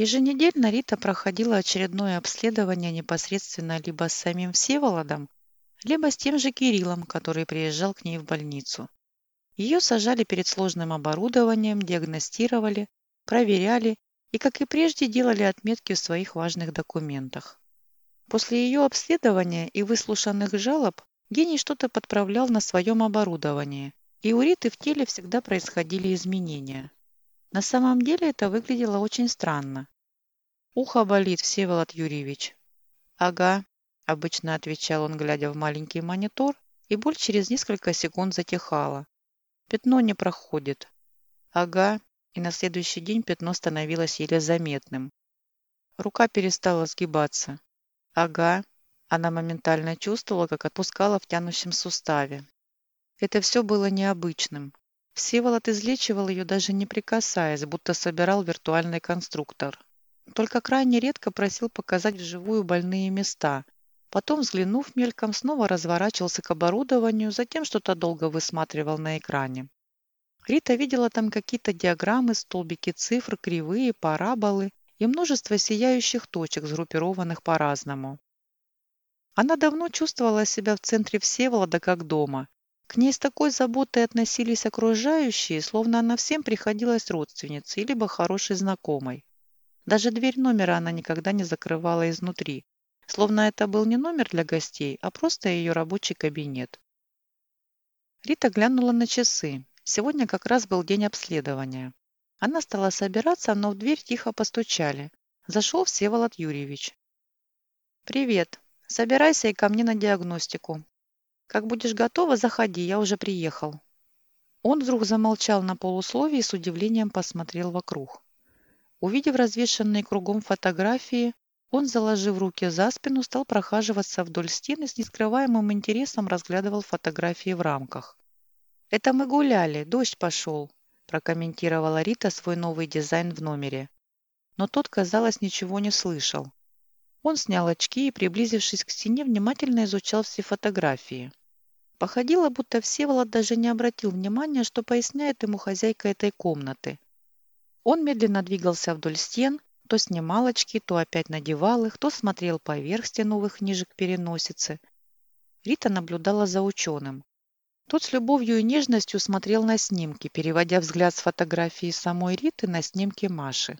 Еженедельно Рита проходила очередное обследование непосредственно либо с самим Всеволодом, либо с тем же Кириллом, который приезжал к ней в больницу. Ее сажали перед сложным оборудованием, диагностировали, проверяли и, как и прежде, делали отметки в своих важных документах. После ее обследования и выслушанных жалоб гений что-то подправлял на своем оборудовании, и у Риты в теле всегда происходили изменения. На самом деле это выглядело очень странно. «Ухо болит, Всеволод Юрьевич». «Ага», – обычно отвечал он, глядя в маленький монитор, и боль через несколько секунд затихала. «Пятно не проходит». «Ага», и на следующий день пятно становилось еле заметным. Рука перестала сгибаться. «Ага», она моментально чувствовала, как отпускала в тянущем суставе. Это все было необычным. Всеволод излечивал ее даже не прикасаясь, будто собирал виртуальный конструктор. Только крайне редко просил показать вживую больные места. Потом, взглянув мельком, снова разворачивался к оборудованию, затем что-то долго высматривал на экране. Рита видела там какие-то диаграммы, столбики цифр, кривые, параболы и множество сияющих точек, сгруппированных по-разному. Она давно чувствовала себя в центре Всеволода как дома, к ней с такой заботой относились окружающие, словно она всем приходилась родственницей, либо хорошей знакомой. Даже дверь номера она никогда не закрывала изнутри, словно это был не номер для гостей, а просто ее рабочий кабинет. Рита глянула на часы. Сегодня как раз был день обследования. Она стала собираться, но в дверь тихо постучали. Зашел Всеволод Юрьевич. «Привет. Собирайся и ко мне на диагностику. Как будешь готова, заходи, я уже приехал». Он вдруг замолчал на полусловии и с удивлением посмотрел вокруг. Увидев развешанные кругом фотографии, он, заложив руки за спину, стал прохаживаться вдоль стены с нескрываемым интересом разглядывал фотографии в рамках. «Это мы гуляли, дождь пошел», – прокомментировала Рита свой новый дизайн в номере. Но тот, казалось, ничего не слышал. Он снял очки и, приблизившись к стене, внимательно изучал все фотографии. Походило, будто Всеволод даже не обратил внимания, что поясняет ему хозяйка этой комнаты. Он медленно двигался вдоль стен, то снимал очки, то опять надевал их, то смотрел поверх стеновых книжек переносицы. Рита наблюдала за ученым. Тот с любовью и нежностью смотрел на снимки, переводя взгляд с фотографии самой Риты на снимки Маши.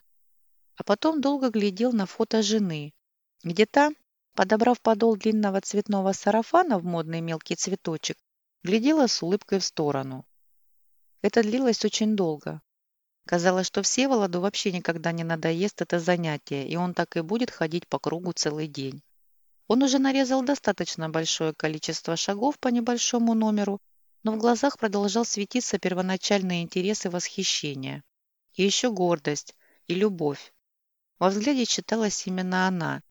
А потом долго глядел на фото жены, где та, Подобрав подол длинного цветного сарафана в модный мелкий цветочек, глядела с улыбкой в сторону. Это длилось очень долго. Казалось, что Всеволоду вообще никогда не надоест это занятие, и он так и будет ходить по кругу целый день. Он уже нарезал достаточно большое количество шагов по небольшому номеру, но в глазах продолжал светиться первоначальный интерес и восхищение. И еще гордость и любовь. Во взгляде читалась именно она,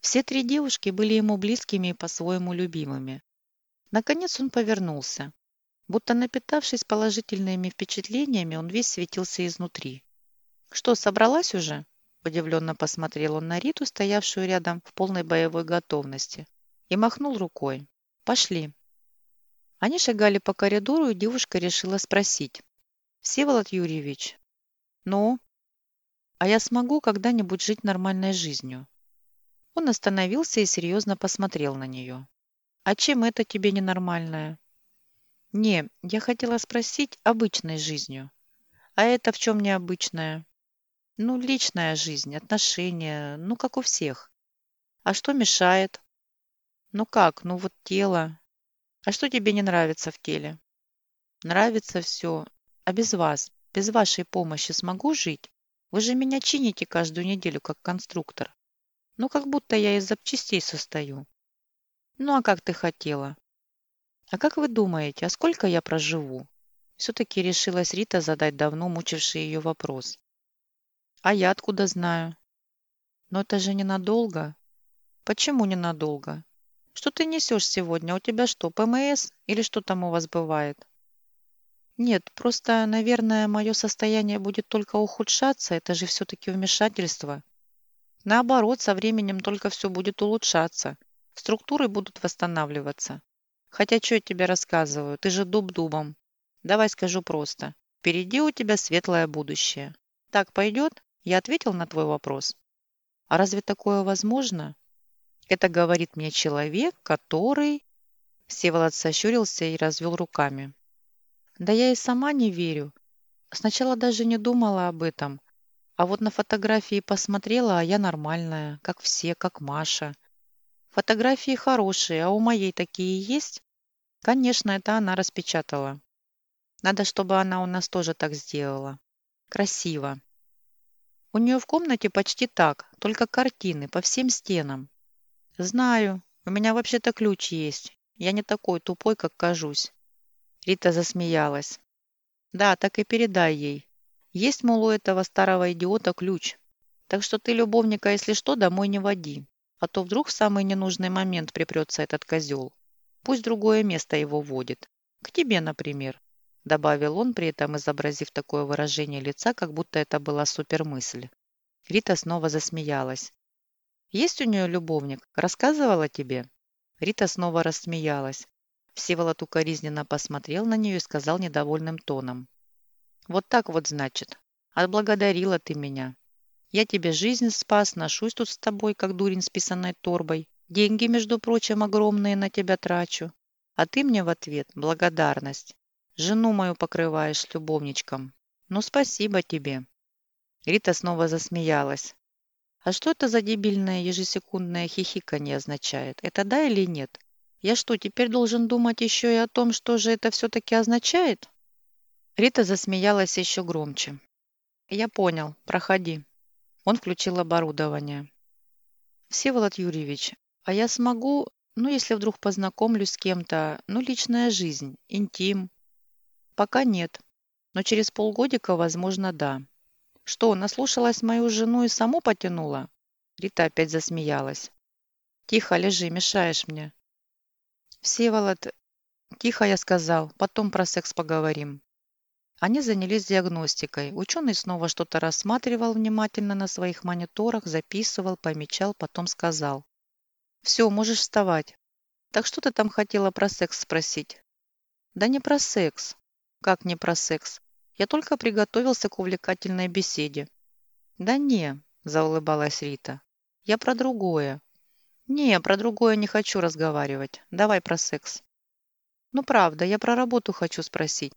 все три девушки были ему близкими и по-своему любимыми. Наконец он повернулся. Будто напитавшись положительными впечатлениями, он весь светился изнутри. «Что, собралась уже?» Удивленно посмотрел он на Риту, стоявшую рядом в полной боевой готовности, и махнул рукой. «Пошли». Они шагали по коридору, и девушка решила спросить. «Всеволод Юрьевич, ну, а я смогу когда-нибудь жить нормальной жизнью?» Он остановился и серьезно посмотрел на нее. «А чем это тебе ненормальное?» «Не, я хотела спросить обычной жизнью. А это в чем необычное?» «Ну, личная жизнь, отношения, ну, как у всех. А что мешает?» «Ну как, ну вот тело. А что тебе не нравится в теле?» «Нравится все. А без вас, без вашей помощи смогу жить? Вы же меня чините каждую неделю как конструктор. Ну, как будто я из запчастей состою. Ну, а как ты хотела? А как вы думаете, а сколько я проживу? Все-таки решилась Рита задать давно мучивший ее вопрос. А я откуда знаю? Но это же ненадолго. Почему ненадолго? Что ты несешь сегодня? У тебя что, ПМС? Или что там у вас бывает? Нет, просто, наверное, мое состояние будет только ухудшаться. Это же все-таки вмешательство. Наоборот, со временем только все будет улучшаться. Структуры будут восстанавливаться. Хотя что я тебе рассказываю, ты же дуб дубом. Давай скажу просто. Впереди у тебя светлое будущее. Так пойдет? Я ответил на твой вопрос. А разве такое возможно? Это говорит мне человек, который... Всеволод сощурился и развел руками. Да я и сама не верю. Сначала даже не думала об этом. А вот на фотографии посмотрела, а я нормальная, как все, как Маша. Фотографии хорошие, а у моей такие есть? Конечно, это она распечатала. Надо, чтобы она у нас тоже так сделала. Красиво. У нее в комнате почти так, только картины по всем стенам. Знаю, у меня вообще-то ключ есть. Я не такой тупой, как кажусь. Рита засмеялась. Да, так и передай ей. Есть, мол, у этого старого идиота ключ. Так что ты любовника, если что, домой не води. А то вдруг в самый ненужный момент припрется этот козел. Пусть другое место его водит. К тебе, например. Добавил он, при этом изобразив такое выражение лица, как будто это была супермысль. Рита снова засмеялась. «Есть у нее любовник? Рассказывала тебе?» Рита снова рассмеялась. Всеволод укоризненно посмотрел на нее и сказал недовольным тоном. «Вот так вот, значит. Отблагодарила ты меня. Я тебе жизнь спас, ношусь тут с тобой, как дурень с писаной торбой. Деньги, между прочим, огромные на тебя трачу. А ты мне в ответ благодарность. Жену мою покрываешь любовничком. Ну, спасибо тебе». Рита снова засмеялась. «А что это за дебильное ежесекундное хихиканье означает? Это да или нет? Я что, теперь должен думать еще и о том, что же это все-таки означает?» Рита засмеялась еще громче. «Я понял. Проходи». Он включил оборудование. «Всеволод Юрьевич, а я смогу, ну, если вдруг познакомлюсь с кем-то, ну, личная жизнь, интим?» «Пока нет, но через полгодика, возможно, да». «Что, наслушалась мою жену и саму потянула?» Рита опять засмеялась. «Тихо, лежи, мешаешь мне». «Всеволод...» «Тихо, я сказал, потом про секс поговорим». Они занялись диагностикой. Ученый снова что-то рассматривал внимательно на своих мониторах, записывал, помечал, потом сказал. «Все, можешь вставать. Так что ты там хотела про секс спросить?» «Да не про секс». «Как не про секс? Я только приготовился к увлекательной беседе». «Да не», – заулыбалась Рита. «Я про другое. «Не, про другое не хочу разговаривать. Давай про секс». «Ну, правда, я про работу хочу спросить».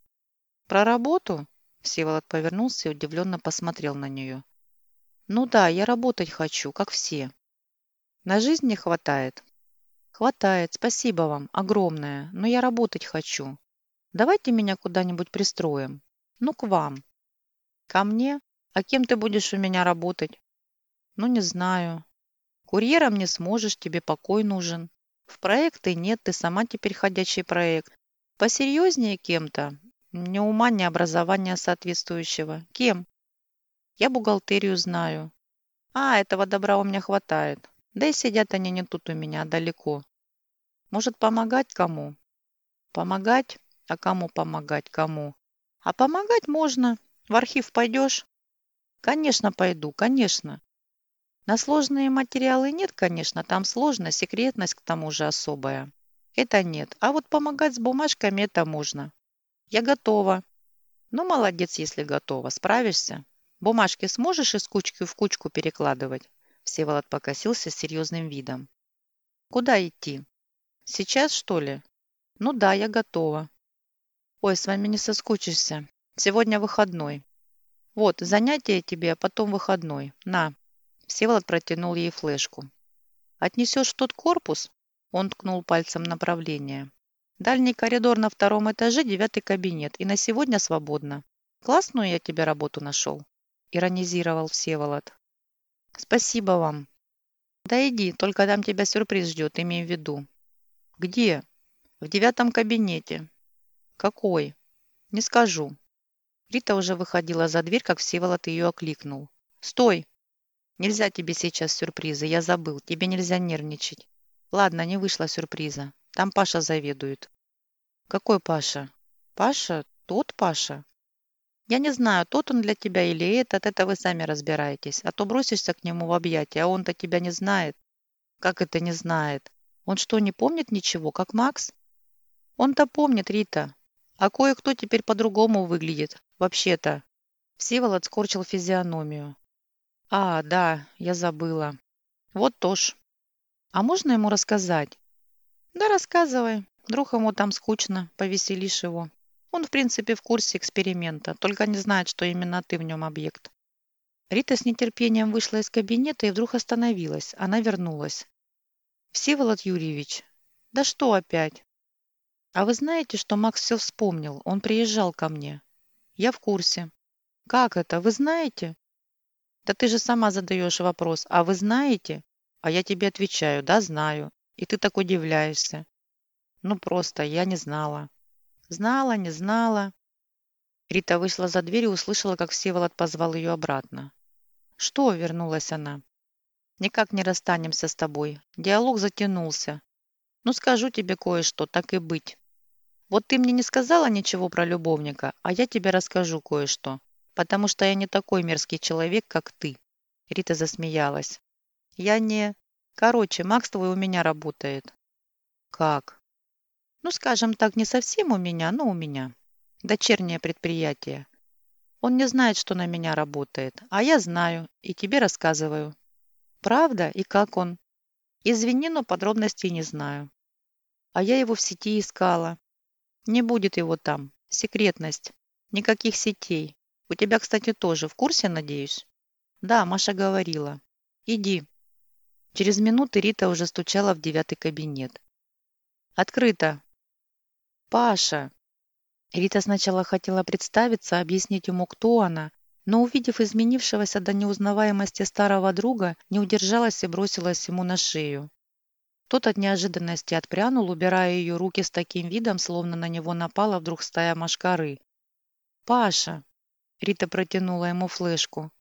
«Про работу?» Всеволод повернулся и удивленно посмотрел на нее. «Ну да, я работать хочу, как все». «На жизнь не хватает?» «Хватает, спасибо вам, огромное, но я работать хочу. Давайте меня куда-нибудь пристроим. Ну, к вам». «Ко мне? А кем ты будешь у меня работать?» «Ну, не знаю. Курьером не сможешь, тебе покой нужен. В проекты нет, ты сама теперь ходячий проект. Посерьезнее кем-то. Ни ума, ни образования соответствующего. Кем? Я бухгалтерию знаю. А, этого добра у меня хватает. Да и сидят они не тут у меня, а далеко. Может, помогать кому? Помогать? А кому помогать? Кому? А помогать можно. В архив пойдешь? Конечно, пойду, конечно. На сложные материалы нет, конечно, там сложно, секретность к тому же особая. Это нет. А вот помогать с бумажками это можно. Я готова. Ну, молодец, если готова. Справишься? Бумажки сможешь из кучки в кучку перекладывать? Всеволод покосился с серьезным видом. Куда идти? Сейчас, что ли? Ну да, я готова. Ой, с вами не соскучишься. Сегодня выходной. Вот, занятие тебе, а потом выходной. На, Всеволод протянул ей флешку. «Отнесешь в тот корпус?» Он ткнул пальцем направление. «Дальний коридор на втором этаже, девятый кабинет. И на сегодня свободно. Классную я тебе работу нашел», – иронизировал Всеволод. «Спасибо вам». «Да иди, только там тебя сюрприз ждет, имей в виду». «Где?» «В девятом кабинете». «Какой?» «Не скажу». Рита уже выходила за дверь, как Всеволод ее окликнул. «Стой!» Нельзя тебе сейчас сюрприза, я забыл. Тебе нельзя нервничать. Ладно, не вышло сюрприза. Там Паша заведует. Какой Паша? Паша? Тот Паша? Я не знаю, тот он для тебя или этот, это вы сами разбираетесь. А то бросишься к нему в объятия, а он-то тебя не знает. Как это не знает? Он что, не помнит ничего, как Макс? Он-то помнит, Рита. А кое-кто теперь по-другому выглядит. Вообще-то. Всеволод скорчил физиономию. А, да, я забыла. Вот тоже. А можно ему рассказать? Да рассказывай. Вдруг ему там скучно, повеселишь его. Он, в принципе, в курсе эксперимента, только не знает, что именно ты в нем объект. Рита с нетерпением вышла из кабинета и вдруг остановилась. Она вернулась. «Всеволод Юрьевич, да что опять?» «А вы знаете, что Макс все вспомнил? Он приезжал ко мне». «Я в курсе». «Как это? Вы знаете?» «Да ты же сама задаешь вопрос. А вы знаете?» А я тебе отвечаю, да, знаю. И ты так удивляешься. Ну, просто я не знала. Знала, не знала. Рита вышла за дверь и услышала, как Всеволод позвал ее обратно. «Что?» – вернулась она. «Никак не расстанемся с тобой. Диалог затянулся. Ну, скажу тебе кое-что, так и быть. Вот ты мне не сказала ничего про любовника, а я тебе расскажу кое-что, потому что я не такой мерзкий человек, как ты». Рита засмеялась. «Я не... Короче, Макс твой у меня работает». «Как?» «Ну, скажем так, не совсем у меня, но у меня. Дочернее предприятие. Он не знает, что на меня работает, а я знаю и тебе рассказываю. Правда? И как он? Извини, но подробностей не знаю. А я его в сети искала. Не будет его там. Секретность. Никаких сетей. У тебя, кстати, тоже. В курсе, надеюсь? Да, Маша говорила. Иди. Через минуту Рита уже стучала в девятый кабинет. Открыто. Паша. Рита сначала хотела представиться, объяснить ему, кто она, но, увидев изменившегося до неузнаваемости старого друга, не удержалась и бросилась ему на шею. Тот от неожиданности отпрянул, убирая ее руки с таким видом, словно на него напала вдруг стая машкары. «Паша!» Рита протянула ему флешку.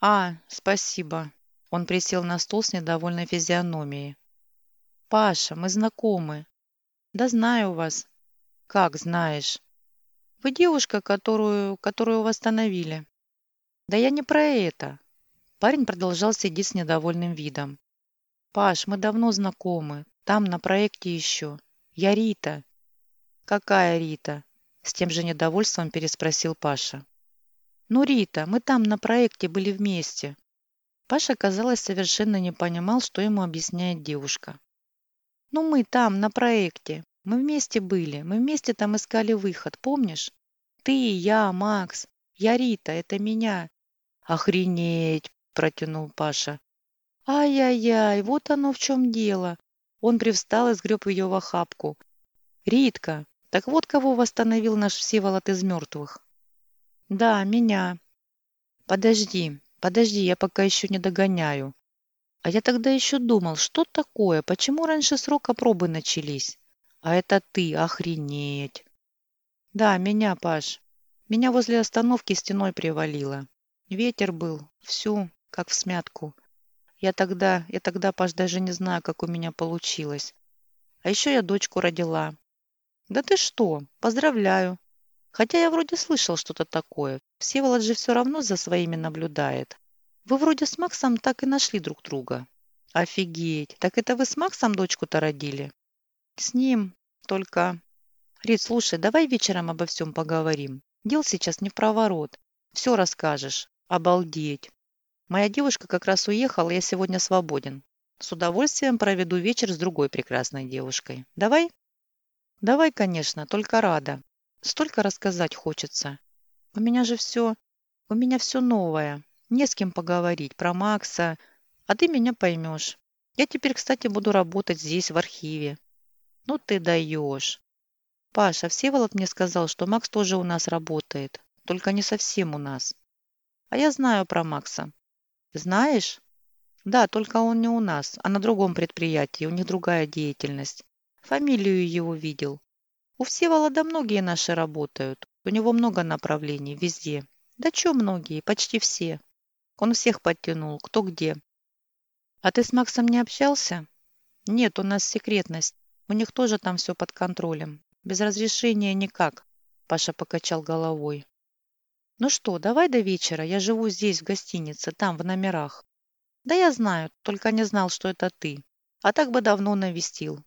«А, спасибо!» Он присел на стул с недовольной физиономией. «Паша, мы знакомы». «Да знаю вас». «Как знаешь?» Вы девушка, которую, которую восстановили. Да я не про это. Парень продолжал сидеть с недовольным видом. Паш, мы давно знакомы. Там на проекте еще. Я Рита. Какая Рита? С тем же недовольством переспросил Паша. Ну, Рита, мы там на проекте были вместе. Паша, казалось, совершенно не понимал, что ему объясняет девушка. Ну, мы там, на проекте. Мы вместе были, мы вместе там искали выход, помнишь? Ты, я, Макс, я Рита, это меня. Охренеть, протянул Паша. Ай-яй-яй, вот оно в чем дело. Он привстал и сгреб ее в охапку. Ритка, так вот кого восстановил наш Всеволод из мертвых. Да, меня. Подожди, подожди, я пока еще не догоняю. А я тогда еще думал, что такое, почему раньше срока пробы начались? А это ты, охренеть. Да, меня, Паш. Меня возле остановки стеной привалило. Ветер был, всю, как в смятку. Я тогда, я тогда, Паш, даже не знаю, как у меня получилось. А еще я дочку родила. Да ты что, поздравляю. Хотя я вроде слышал что-то такое. Всеволод же все равно за своими наблюдает. Вы вроде с Максом так и нашли друг друга. Офигеть, так это вы с Максом дочку-то родили? С ним. Только... Рит, слушай, давай вечером обо всем поговорим. Дел сейчас не в проворот. Все расскажешь. Обалдеть. Моя девушка как раз уехала, я сегодня свободен. С удовольствием проведу вечер с другой прекрасной девушкой. Давай? Давай, конечно, только рада. Столько рассказать хочется. У меня же все... У меня все новое. Не с кем поговорить про Макса. А ты меня поймешь. Я теперь, кстати, буду работать здесь, в архиве. Ну ты даешь. Паша, Всеволод мне сказал, что Макс тоже у нас работает. Только не совсем у нас. А я знаю про Макса. Знаешь? Да, только он не у нас, а на другом предприятии. У них другая деятельность. Фамилию его видел. У Всеволода многие наши работают. У него много направлений, везде. Да чё многие, почти все. Он всех подтянул, кто где. А ты с Максом не общался? Нет, у нас секретность. У них тоже там все под контролем. Без разрешения никак. Паша покачал головой. Ну что, давай до вечера. Я живу здесь, в гостинице, там, в номерах. Да я знаю, только не знал, что это ты. А так бы давно навестил.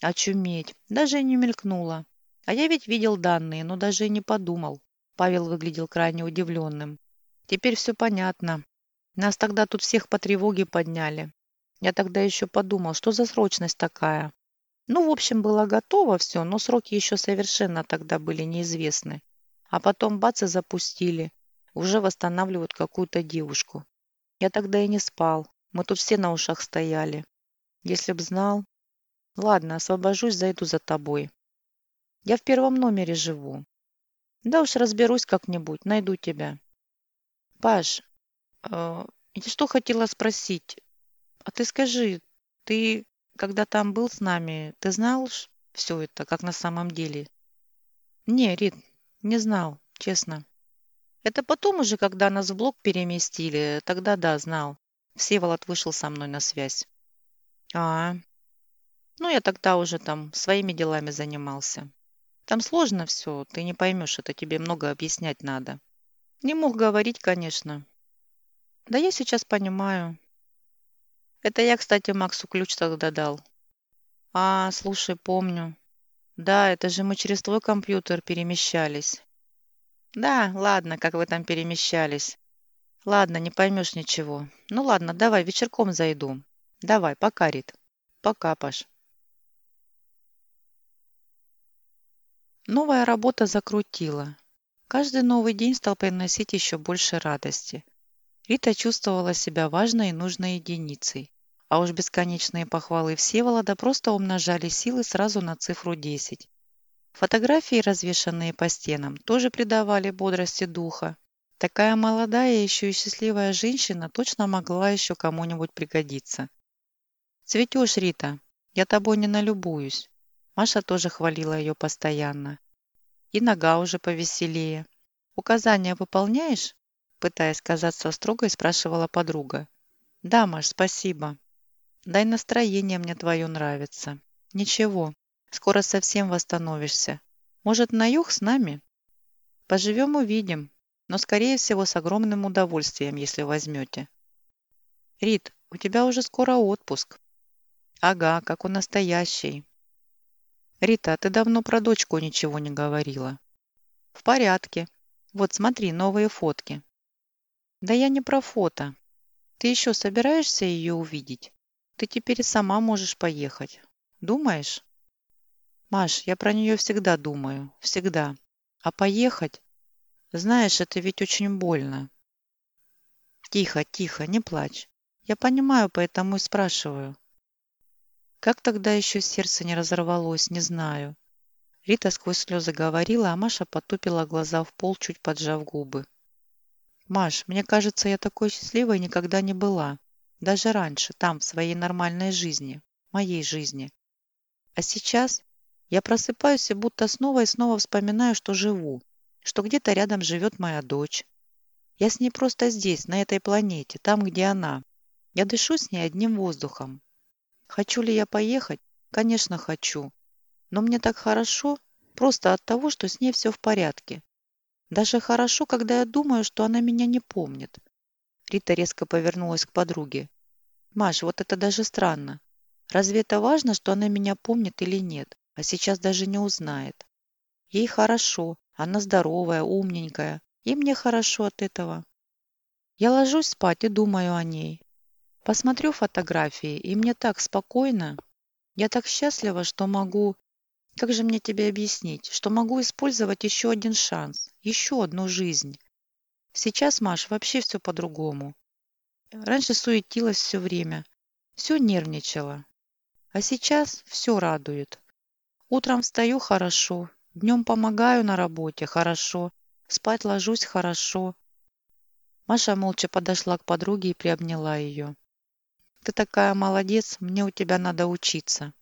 Очуметь. Даже не мелькнула. А я ведь видел данные, но даже и не подумал. Павел выглядел крайне удивленным. Теперь все понятно. Нас тогда тут всех по тревоге подняли. Я тогда еще подумал, что за срочность такая. Ну, в общем, было готово все, но сроки еще совершенно тогда были неизвестны. А потом бац и запустили. Уже восстанавливают какую-то девушку. Я тогда и не спал. Мы тут все на ушах стояли. Если б знал... Ладно, освобожусь, зайду за тобой. Я в первом номере живу. Да уж разберусь как-нибудь, найду тебя. Паш, э, я что хотела спросить? А ты скажи, ты, когда там был с нами, ты знал все это, как на самом деле? Не, Рит, не знал, честно. Это потом уже, когда нас в блок переместили, тогда да, знал. Всеволод вышел со мной на связь. А, ну я тогда уже там своими делами занимался. Там сложно все, ты не поймешь, это тебе много объяснять надо. Не мог говорить, конечно. Да я сейчас понимаю. Это я, кстати, Максу ключ тогда дал. А, слушай, помню. Да, это же мы через твой компьютер перемещались. Да, ладно, как вы там перемещались. Ладно, не поймешь ничего. Ну ладно, давай, вечерком зайду. Давай, пока, Рит. Пока, Паш. Новая работа закрутила. Каждый новый день стал приносить еще больше радости. Рита чувствовала себя важной и нужной единицей. А уж бесконечные похвалы Всеволода просто умножали силы сразу на цифру 10. Фотографии, развешанные по стенам, тоже придавали бодрости духа. Такая молодая еще и счастливая женщина точно могла еще кому-нибудь пригодиться. «Цветешь, Рита, я тобой не налюбуюсь». Маша тоже хвалила ее постоянно. И нога уже повеселее. «Указания выполняешь?» Пытаясь казаться строгой, спрашивала подруга. «Да, Маш, спасибо. Дай настроение мне твое нравится. Ничего, скоро совсем восстановишься. Может, на юг с нами? Поживем увидим, но, скорее всего, с огромным удовольствием, если возьмете. Рит, у тебя уже скоро отпуск. Ага, как у настоящей. Рита, а ты давно про дочку ничего не говорила. В порядке. Вот смотри, новые фотки. Да я не про фото. Ты еще собираешься ее увидеть? Ты теперь сама можешь поехать. Думаешь? Маш, я про нее всегда думаю. Всегда. А поехать? Знаешь, это ведь очень больно. Тихо, тихо, не плачь. Я понимаю, поэтому и спрашиваю. Как тогда еще сердце не разорвалось, не знаю. Рита сквозь слезы говорила, а Маша потупила глаза в пол, чуть поджав губы. «Маш, мне кажется, я такой счастливой никогда не была. Даже раньше, там, в своей нормальной жизни, моей жизни. А сейчас я просыпаюсь и будто снова и снова вспоминаю, что живу, что где-то рядом живет моя дочь. Я с ней просто здесь, на этой планете, там, где она. Я дышу с ней одним воздухом. Хочу ли я поехать? Конечно, хочу. Но мне так хорошо, просто от того, что с ней все в порядке. Даже хорошо, когда я думаю, что она меня не помнит. Рита резко повернулась к подруге. Маш, вот это даже странно. Разве это важно, что она меня помнит или нет, а сейчас даже не узнает? Ей хорошо, она здоровая, умненькая, и мне хорошо от этого. Я ложусь спать и думаю о ней. Посмотрю фотографии, и мне так спокойно. Я так счастлива, что могу... Как же мне тебе объяснить? Что могу использовать еще один шанс, еще одну жизнь. Сейчас, Маш, вообще все по-другому. Раньше суетилась все время, все нервничала. А сейчас все радует. Утром встаю хорошо, днем помогаю на работе хорошо, спать ложусь хорошо. Маша молча подошла к подруге и приобняла ее. «Ты такая молодец, мне у тебя надо учиться».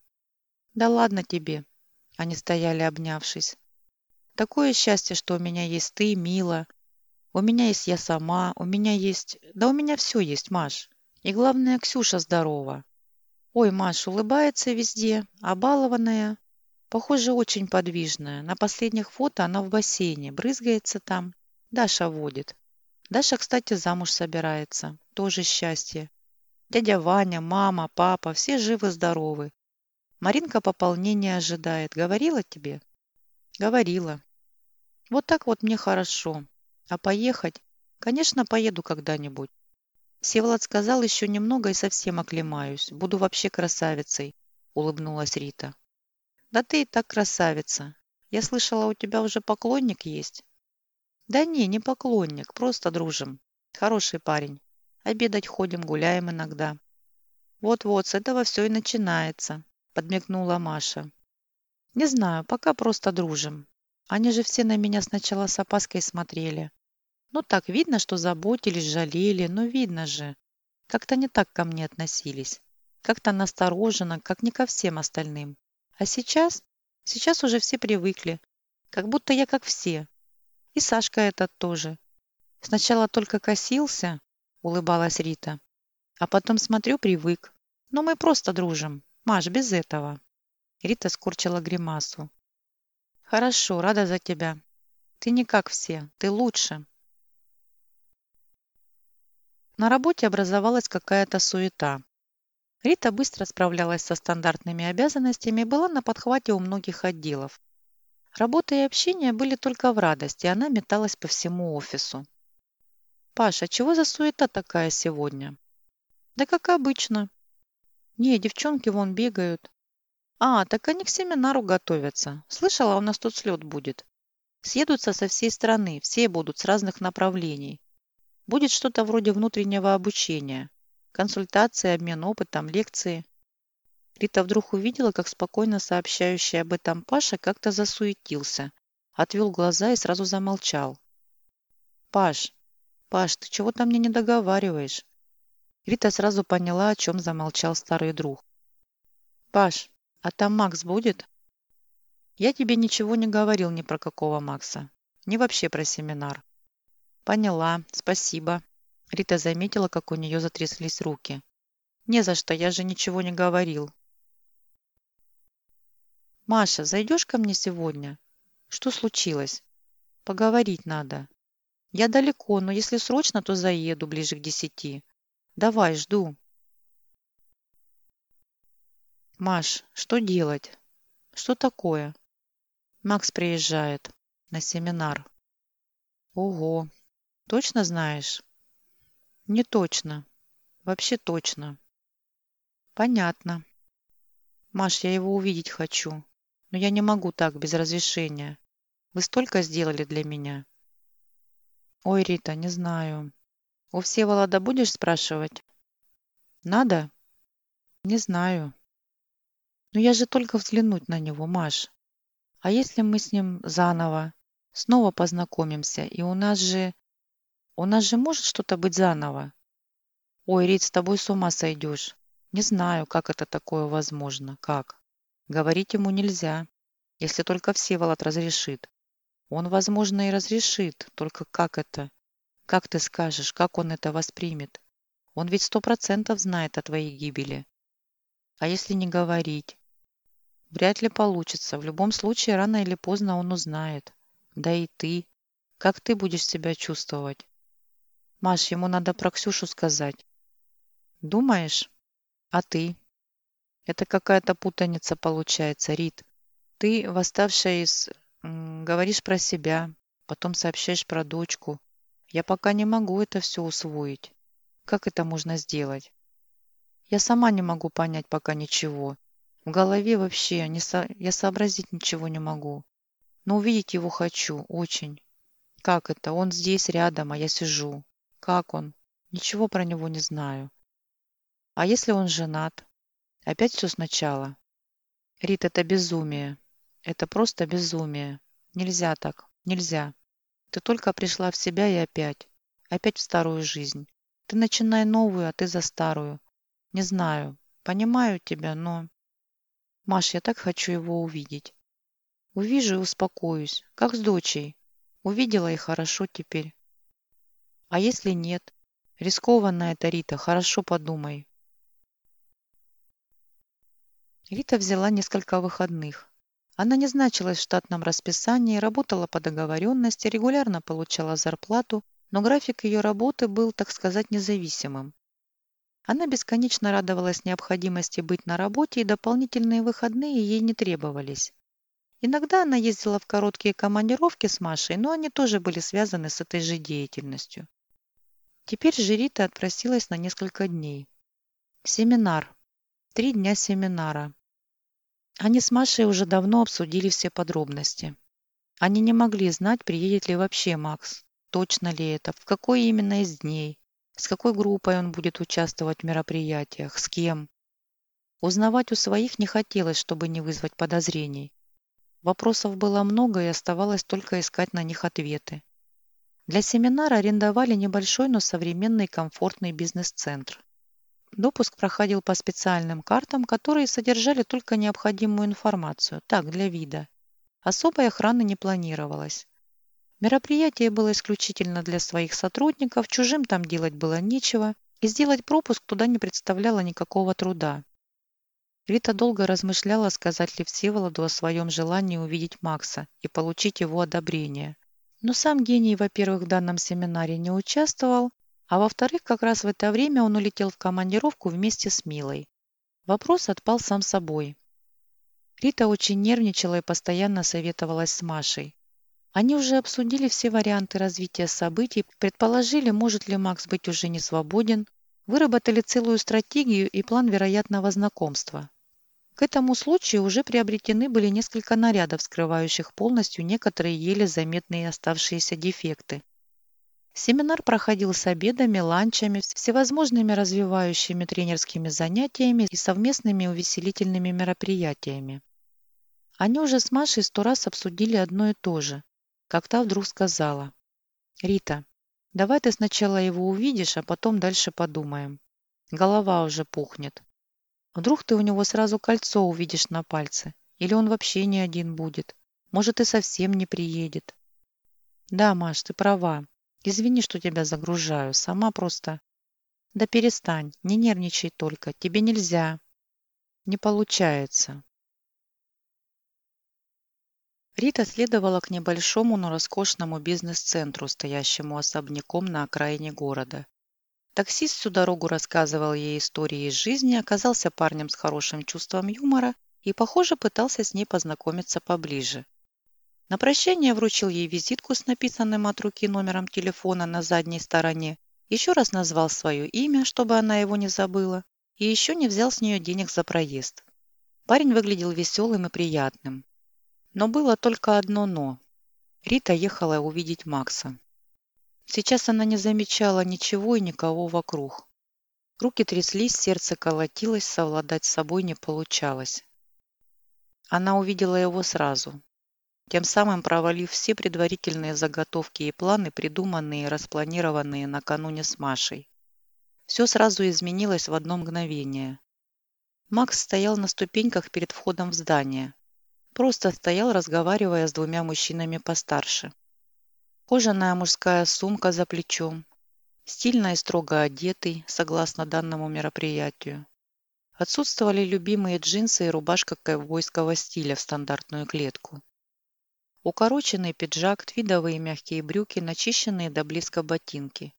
«Да ладно тебе», — они стояли обнявшись. «Такое счастье, что у меня есть ты, Мила, у меня есть я сама, у меня есть... Да у меня все есть, Маш. И главное, Ксюша здорова. Ой, Маш, улыбается везде, обалованная. Похоже, очень подвижная. На последних фото она в бассейне, брызгается там. Даша водит. Даша, кстати, замуж собирается. Тоже счастье. Дядя Ваня, мама, папа, все живы-здоровы. Маринка пополнение ожидает. Говорила тебе? Говорила. Вот так вот мне хорошо. А поехать? Конечно, поеду когда-нибудь. Всеволод сказал еще немного и совсем оклемаюсь. Буду вообще красавицей, улыбнулась Рита. Да ты и так красавица. Я слышала, у тебя уже поклонник есть. Да не, не поклонник, просто дружим. Хороший парень. Обедать ходим, гуляем иногда. Вот-вот, с этого все и начинается, подмигнула Маша. Не знаю, пока просто дружим. Они же все на меня сначала с опаской смотрели. Ну так, видно, что заботились, жалели, но видно же. Как-то не так ко мне относились. Как-то настороженно, как не ко всем остальным. А сейчас? Сейчас уже все привыкли. Как будто я как все. И Сашка этот тоже. Сначала только косился, улыбалась Рита. А потом смотрю, привык. Но мы просто дружим. Маш, без этого. Рита скорчила гримасу. Хорошо, рада за тебя. Ты не как все, ты лучше. На работе образовалась какая-то суета. Рита быстро справлялась со стандартными обязанностями и была на подхвате у многих отделов. Работа и общение были только в радости, и она металась по всему офису. «Паша, чего за суета такая сегодня?» «Да как обычно». «Не, девчонки вон бегают. А, так они к семинару готовятся. Слышала, у нас тут слет будет. Съедутся со всей страны, все будут с разных направлений. Будет что-то вроде внутреннего обучения. Консультации, обмен опытом, лекции. Рита вдруг увидела, как спокойно сообщающий об этом Паша как-то засуетился, отвел глаза и сразу замолчал. «Паш, Паш, ты чего-то мне не договариваешь?» Рита сразу поняла, о чем замолчал старый друг. «Паш, а там Макс будет? Я тебе ничего не говорил ни про какого Макса. Ни вообще про семинар. Поняла, спасибо. Рита заметила, как у нее затряслись руки. Не за что, я же ничего не говорил. Маша, зайдешь ко мне сегодня? Что случилось? Поговорить надо. Я далеко, но если срочно, то заеду ближе к десяти. Давай, жду. Маш, что делать? Что такое? Макс приезжает на семинар. Ого, точно знаешь? Не точно. Вообще точно. Понятно. Маш, я его увидеть хочу, но я не могу так, без разрешения. Вы столько сделали для меня. Ой, Рита, не знаю. У Всеволода будешь спрашивать? Надо? Не знаю. Но я же только взглянуть на него, Маш. А если мы с ним заново, снова познакомимся, и у нас же... У нас же может что-то быть заново? Ой, Рит, с тобой с ума сойдешь. Не знаю, как это такое возможно. Как? Говорить ему нельзя, если только Всеволод разрешит. Он, возможно, и разрешит, только как это? Как ты скажешь, как он это воспримет? Он ведь сто процентов знает о твоей гибели. А если не говорить? Вряд ли получится. В любом случае, рано или поздно он узнает. Да и ты. Как ты будешь себя чувствовать? Маш, ему надо про Ксюшу сказать. Думаешь? А ты? Это какая-то путаница получается, Рит. Ты, восставшая из... Говоришь про себя, потом сообщаешь про дочку. Я пока не могу это все усвоить. Как это можно сделать? Я сама не могу понять пока ничего. В голове вообще не со... я сообразить ничего не могу. Но увидеть его хочу, очень. Как это? Он здесь рядом, а я сижу. Как он? Ничего про него не знаю. А если он женат? Опять все сначала. Рит, это безумие. Это просто безумие. Нельзя так. Нельзя. Ты только пришла в себя и опять. Опять в старую жизнь. Ты начинай новую, а ты за старую. Не знаю. Понимаю тебя, но... Маш, я так хочу его увидеть. Увижу и успокоюсь, как с дочей. Увидела и хорошо теперь. А если нет? Рискованно это, Рита, хорошо подумай. Рита взяла несколько выходных. Она не значилась в штатном расписании, работала по договоренности, регулярно получала зарплату, но график ее работы был, так сказать, независимым. Она бесконечно радовалась необходимости быть на работе, и дополнительные выходные ей не требовались. Иногда она ездила в короткие командировки с Машей, но они тоже были связаны с этой же деятельностью. Теперь же Рита отпросилась на несколько дней. Семинар. Три дня семинара. Они с Машей уже давно обсудили все подробности. Они не могли знать, приедет ли вообще Макс, точно ли это, в какой именно из дней, с какой группой он будет участвовать в мероприятиях, с кем. Узнавать у своих не хотелось, чтобы не вызвать подозрений. Вопросов было много, и оставалось только искать на них ответы. Для семинара арендовали небольшой, но современный комфортный бизнес-центр. Допуск проходил по специальным картам, которые содержали только необходимую информацию, так, для вида. Особой охраны не планировалось. Мероприятие было исключительно для своих сотрудников, чужим там делать было нечего, и сделать пропуск туда не представляло никакого труда. Рита долго размышляла, сказать ли Всеволоду о своем желании увидеть Макса и получить его одобрение. Но сам гений, во-первых, в данном семинаре не участвовал, а во-вторых, как раз в это время он улетел в командировку вместе с Милой. Вопрос отпал сам собой. Рита очень нервничала и постоянно советовалась с Машей. Они уже обсудили все варианты развития событий, предположили, может ли Макс быть уже не свободен, выработали целую стратегию и план вероятного знакомства. К этому случаю уже приобретены были несколько нарядов, скрывающих полностью некоторые еле заметные оставшиеся дефекты. Семинар проходил с обедами, ланчами, всевозможными развивающими тренерскими занятиями и совместными увеселительными мероприятиями. Они уже с Машей сто раз обсудили одно и то же. Как та вдруг сказала. «Рита, давай ты сначала его увидишь, а потом дальше подумаем. Голова уже пухнет. Вдруг ты у него сразу кольцо увидишь на пальце, или он вообще не один будет. Может, и совсем не приедет». «Да, Маш, ты права. Извини, что тебя загружаю. Сама просто... Да перестань, не нервничай только. Тебе нельзя. Не получается. Рита следовала к небольшому, но роскошному бизнес-центру, стоящему особняком на окраине города. Таксист всю дорогу рассказывал ей истории из жизни, оказался парнем с хорошим чувством юмора и, похоже, пытался с ней познакомиться поближе. На прощание вручил ей визитку с написанным от руки номером телефона на задней стороне, еще раз назвал свое имя, чтобы она его не забыла, и еще не взял с нее денег за проезд. Парень выглядел веселым и приятным. Но было только одно «но». Рита ехала увидеть Макса. Сейчас она не замечала ничего и никого вокруг. Руки тряслись, сердце колотилось, совладать с собой не получалось. Она увидела его сразу, тем самым провалив все предварительные заготовки и планы, придуманные и распланированные накануне с Машей. Все сразу изменилось в одно мгновение. Макс стоял на ступеньках перед входом в здание. Просто стоял, разговаривая с двумя мужчинами постарше. Кожаная мужская сумка за плечом. Стильно и строго одетый, согласно данному мероприятию. Отсутствовали любимые джинсы и рубашка ковбойского стиля в стандартную клетку. Укороченный пиджак, твидовые мягкие брюки, начищенные до блеска ботинки.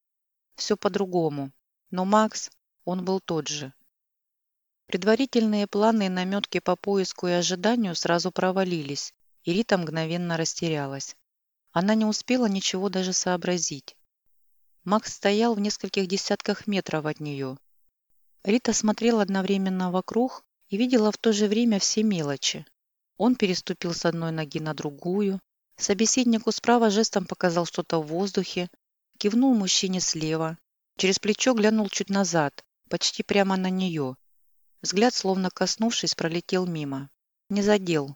Все по-другому. Но Макс, он был тот же. Предварительные планы и наметки по поиску и ожиданию сразу провалились, и Рита мгновенно растерялась. Она не успела ничего даже сообразить. Макс стоял в нескольких десятках метров от нее. Рита смотрела одновременно вокруг и видела в то же время все мелочи. Он переступил с одной ноги на другую. Собеседнику справа жестом показал что-то в воздухе. Кивнул мужчине слева. Через плечо глянул чуть назад, почти прямо на нее. Взгляд, словно коснувшись, пролетел мимо. Не задел.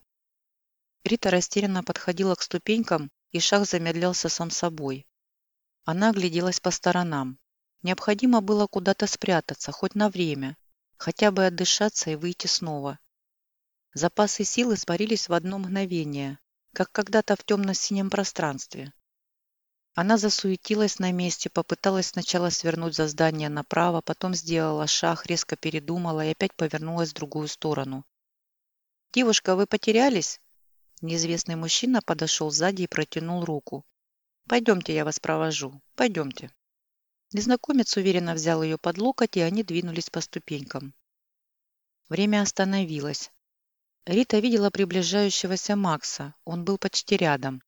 Рита растерянно подходила к ступенькам, и шаг замедлялся сам собой. Она огляделась по сторонам. Необходимо было куда-то спрятаться, хоть на время, хотя бы отдышаться и выйти снова. Запасы сил испарились в одно мгновение, как когда-то в темно-синем пространстве. Она засуетилась на месте, попыталась сначала свернуть за здание направо, потом сделала шаг, резко передумала и опять повернулась в другую сторону. «Девушка, вы потерялись?» Неизвестный мужчина подошел сзади и протянул руку. «Пойдемте, я вас провожу. Пойдемте». Незнакомец уверенно взял ее под локоть, и они двинулись по ступенькам. Время остановилось. Рита видела приближающегося Макса. Он был почти рядом.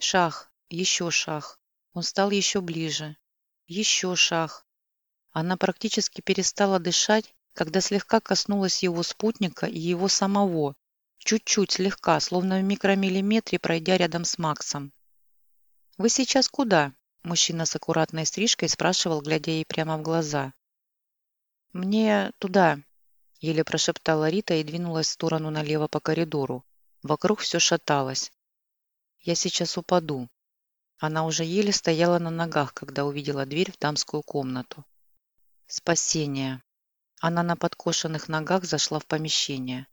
Шах, еще шах. Он стал еще ближе. Еще шаг. Она практически перестала дышать, когда слегка коснулась его спутника и его самого, чуть-чуть слегка, словно в микромиллиметре, пройдя рядом с Максом. «Вы сейчас куда?» – мужчина с аккуратной стрижкой спрашивал, глядя ей прямо в глаза. «Мне туда», – еле прошептала Рита и двинулась в сторону налево по коридору. Вокруг все шаталось. «Я сейчас упаду». Она уже еле стояла на ногах, когда увидела дверь в дамскую комнату. Спасение. Она на подкошенных ногах зашла в помещение.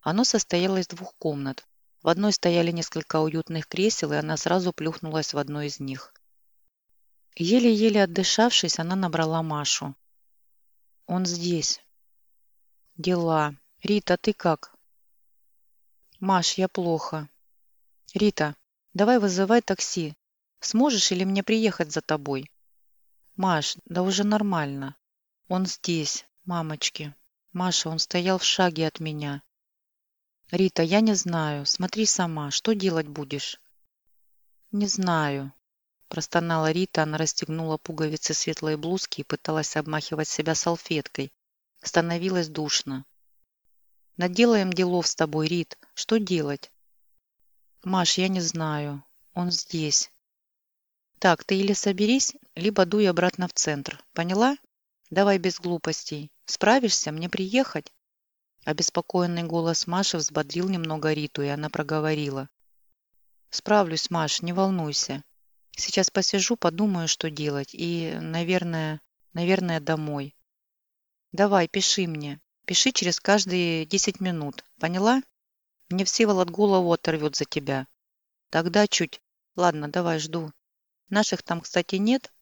Оно состояло из двух комнат. В одной стояли несколько уютных кресел, и она сразу плюхнулась в одно из них. Еле-еле отдышавшись, она набрала Машу. «Он здесь». «Дела. Рита, ты как?» «Маш, я плохо». «Рита, давай вызывай такси. Сможешь или мне приехать за тобой?» «Маш, да уже нормально. Он здесь, мамочки. Маша, он стоял в шаге от меня. «Рита, я не знаю. Смотри сама. Что делать будешь?» «Не знаю», – простонала Рита. Она расстегнула пуговицы светлой блузки и пыталась обмахивать себя салфеткой. Становилось душно. «Наделаем делов с тобой, Рит. Что делать?» «Маш, я не знаю. Он здесь». «Так, ты или соберись, либо дуй обратно в центр. Поняла? Давай без глупостей. Справишься? Мне приехать?» Обеспокоенный голос Маши взбодрил немного Риту, и она проговорила. «Справлюсь, Маш, не волнуйся. Сейчас посижу, подумаю, что делать, и, наверное, наверное, домой. Давай, пиши мне. Пиши через каждые десять минут. Поняла? Мне Всеволод голову оторвет за тебя. Тогда чуть... Ладно, давай, жду. Наших там, кстати, нет?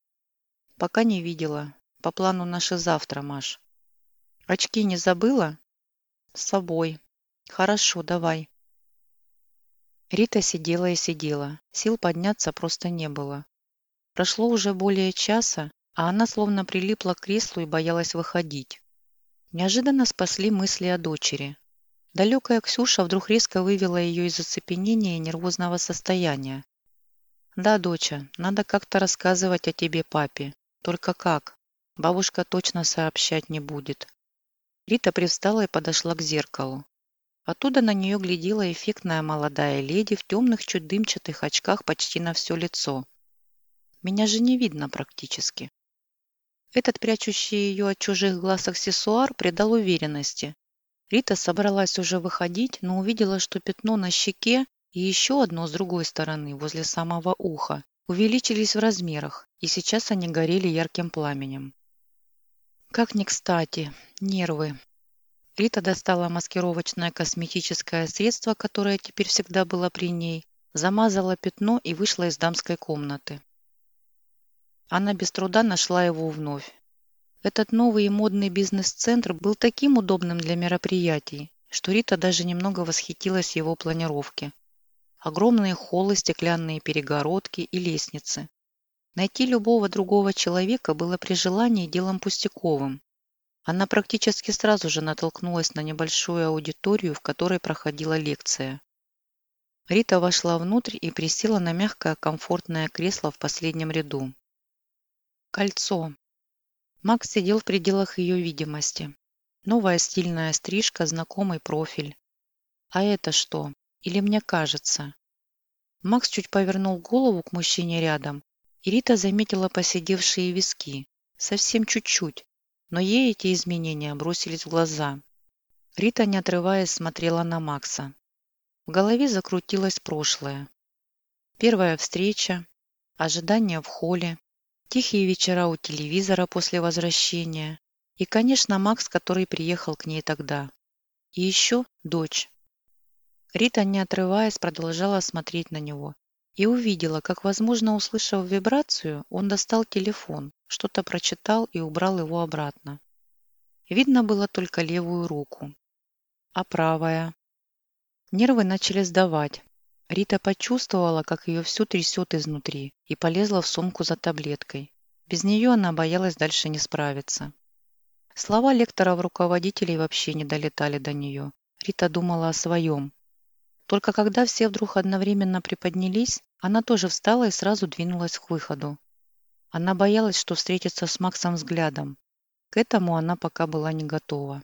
Пока не видела. По плану наши завтра, Маш. Очки не забыла? С собой. Хорошо, давай. Рита сидела и сидела. Сил подняться просто не было. Прошло уже более часа, а она словно прилипла к креслу и боялась выходить. Неожиданно спасли мысли о дочери. Далекая Ксюша вдруг резко вывела ее из оцепенения и нервозного состояния. «Да, доча, надо как-то рассказывать о тебе папе. Только как? Бабушка точно сообщать не будет. Рита привстала и подошла к зеркалу. Оттуда на нее глядела эффектная молодая леди в темных, чуть дымчатых очках почти на все лицо. Меня же не видно практически. Этот прячущий ее от чужих глаз аксессуар придал уверенности. Рита собралась уже выходить, но увидела, что пятно на щеке и еще одно с другой стороны, возле самого уха, увеличились в размерах, и сейчас они горели ярким пламенем. Как ни кстати. Нервы. Рита достала маскировочное косметическое средство, которое теперь всегда было при ней, замазала пятно и вышла из дамской комнаты. Она без труда нашла его вновь. Этот новый и модный бизнес-центр был таким удобным для мероприятий, что Рита даже немного восхитилась его планировке. Огромные холлы, стеклянные перегородки и лестницы. Найти любого другого человека было при желании делом пустяковым. Она практически сразу же натолкнулась на небольшую аудиторию, в которой проходила лекция. Рита вошла внутрь и присела на мягкое комфортное кресло в последнем ряду. Кольцо. Макс сидел в пределах ее видимости. Новая стильная стрижка, знакомый профиль. А это что? Или мне кажется? Макс чуть повернул голову к мужчине рядом и Рита заметила посидевшие виски. Совсем чуть-чуть, но ей эти изменения бросились в глаза. Рита, не отрываясь, смотрела на Макса. В голове закрутилось прошлое. Первая встреча, ожидание в холле, тихие вечера у телевизора после возвращения и, конечно, Макс, который приехал к ней тогда. И еще дочь. Рита, не отрываясь, продолжала смотреть на него, и увидела, как, возможно, услышав вибрацию, он достал телефон, что-то прочитал и убрал его обратно. Видно было только левую руку. А правая? Нервы начали сдавать. Рита почувствовала, как ее все трясет изнутри, и полезла в сумку за таблеткой. Без нее она боялась дальше не справиться. Слова лекторов руководителей вообще не долетали до нее. Рита думала о своем, только когда все вдруг одновременно приподнялись, она тоже встала и сразу двинулась к выходу. Она боялась, что встретится с Максом взглядом. К этому она пока была не готова.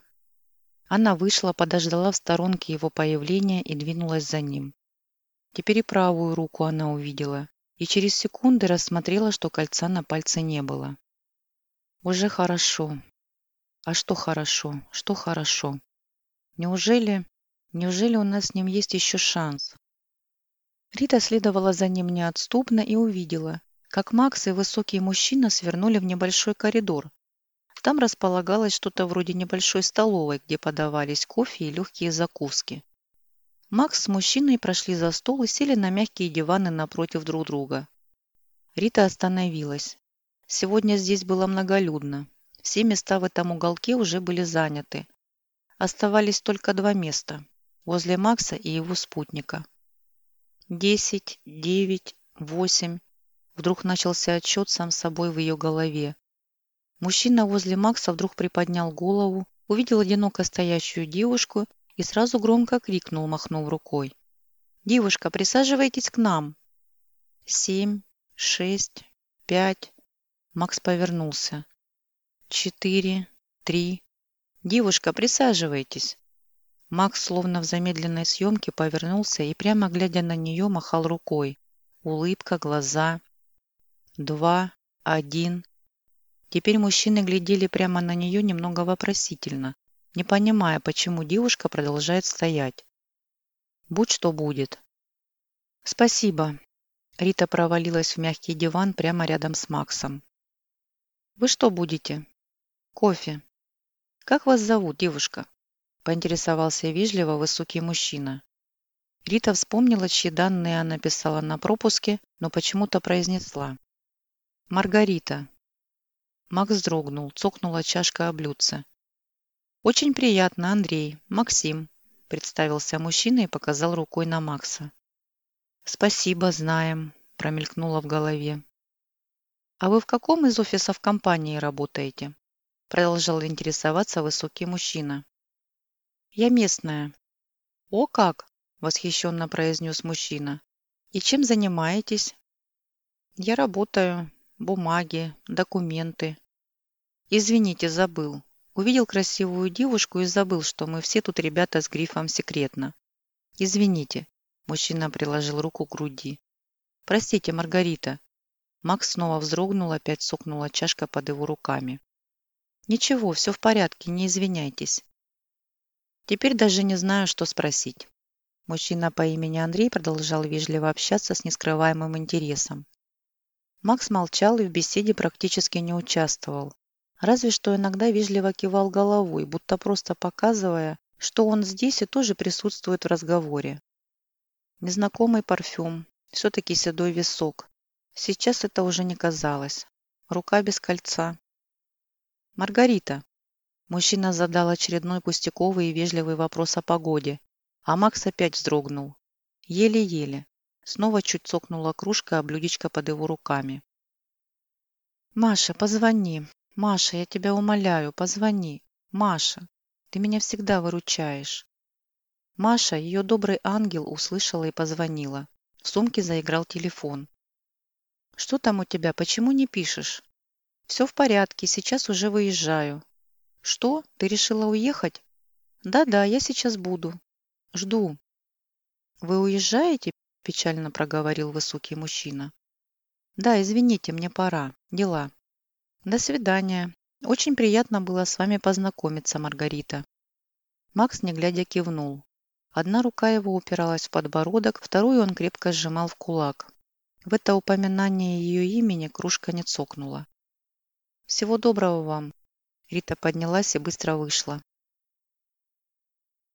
Она вышла, подождала в сторонке его появления и двинулась за ним. Теперь и правую руку она увидела, и через секунды рассмотрела, что кольца на пальце не было. Уже хорошо. А что хорошо? Что хорошо? Неужели... Неужели у нас с ним есть еще шанс? Рита следовала за ним неотступно и увидела, как Макс и высокий мужчина свернули в небольшой коридор. Там располагалось что-то вроде небольшой столовой, где подавались кофе и легкие закуски. Макс с мужчиной прошли за стол и сели на мягкие диваны напротив друг друга. Рита остановилась. Сегодня здесь было многолюдно. Все места в этом уголке уже были заняты. Оставались только два места – возле Макса и его спутника. Десять, девять, восемь. Вдруг начался отсчет сам собой в ее голове. Мужчина возле Макса вдруг приподнял голову, увидел одиноко стоящую девушку и сразу громко крикнул, махнув рукой. «Девушка, присаживайтесь к нам!» Семь, шесть, пять. Макс повернулся. Четыре, три. «Девушка, присаживайтесь!» Макс, словно в замедленной съемке, повернулся и, прямо глядя на нее, махал рукой. Улыбка, глаза. Два, один. Теперь мужчины глядели прямо на нее немного вопросительно, не понимая, почему девушка продолжает стоять. Будь что будет. Спасибо. Рита провалилась в мягкий диван прямо рядом с Максом. Вы что будете? Кофе. Как вас зовут, девушка? Поинтересовался вежливо высокий мужчина. Рита вспомнила, чьи данные она писала на пропуске, но почему-то произнесла. «Маргарита». Макс дрогнул, цокнула чашка о блюдце. «Очень приятно, Андрей. Максим», – представился мужчина и показал рукой на Макса. «Спасибо, знаем», – промелькнуло в голове. «А вы в каком из офисов компании работаете?» – продолжал интересоваться высокий мужчина. «Я местная». «О как!» – восхищенно произнес мужчина. «И чем занимаетесь?» «Я работаю. Бумаги, документы». «Извините, забыл. Увидел красивую девушку и забыл, что мы все тут ребята с грифом «секретно». Извините». Мужчина приложил руку к груди. «Простите, Маргарита». Макс снова вздрогнул, опять сокнула чашка под его руками. «Ничего, все в порядке, не извиняйтесь. Теперь даже не знаю, что спросить. Мужчина по имени Андрей продолжал вежливо общаться с нескрываемым интересом. Макс молчал и в беседе практически не участвовал. Разве что иногда вежливо кивал головой, будто просто показывая, что он здесь и тоже присутствует в разговоре. Незнакомый парфюм, все-таки седой висок. Сейчас это уже не казалось. Рука без кольца. «Маргарита», Мужчина задал очередной пустяковый и вежливый вопрос о погоде, а Макс опять вздрогнул. Еле-еле. Снова чуть цокнула кружка, а блюдечко под его руками. «Маша, позвони. Маша, я тебя умоляю, позвони. Маша, ты меня всегда выручаешь». Маша, ее добрый ангел, услышала и позвонила. В сумке заиграл телефон. «Что там у тебя? Почему не пишешь?» «Все в порядке, сейчас уже выезжаю. «Что? Ты решила уехать?» «Да-да, я сейчас буду. Жду». «Вы уезжаете?» – печально проговорил высокий мужчина. «Да, извините, мне пора. Дела». «До свидания. Очень приятно было с вами познакомиться, Маргарита». Макс, не глядя, кивнул. Одна рука его упиралась в подбородок, вторую он крепко сжимал в кулак. В это упоминание ее имени кружка не цокнула. «Всего доброго вам», Рита поднялась и быстро вышла.